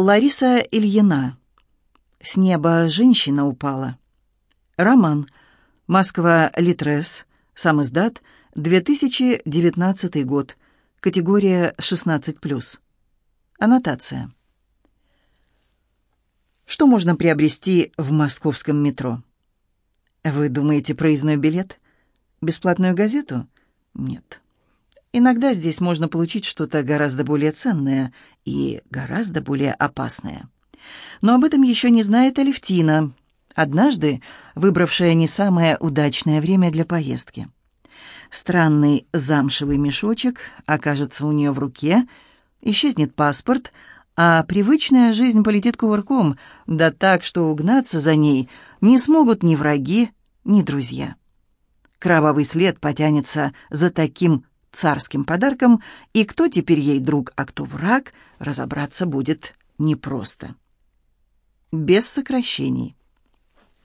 Лариса Ильина. «С неба женщина упала». Роман. Москва. Литрес. Сам издат. 2019 год. Категория 16+. Аннотация. Что можно приобрести в московском метро? Вы думаете проездной билет? Бесплатную газету? Нет. Иногда здесь можно получить что-то гораздо более ценное и гораздо более опасное. Но об этом еще не знает Алевтина, однажды выбравшая не самое удачное время для поездки. Странный замшевый мешочек окажется у нее в руке, исчезнет паспорт, а привычная жизнь полетит кувырком, да так, что угнаться за ней не смогут ни враги, ни друзья. Кровавый след потянется за таким царским подарком, и кто теперь ей друг, а кто враг, разобраться будет непросто. Без сокращений.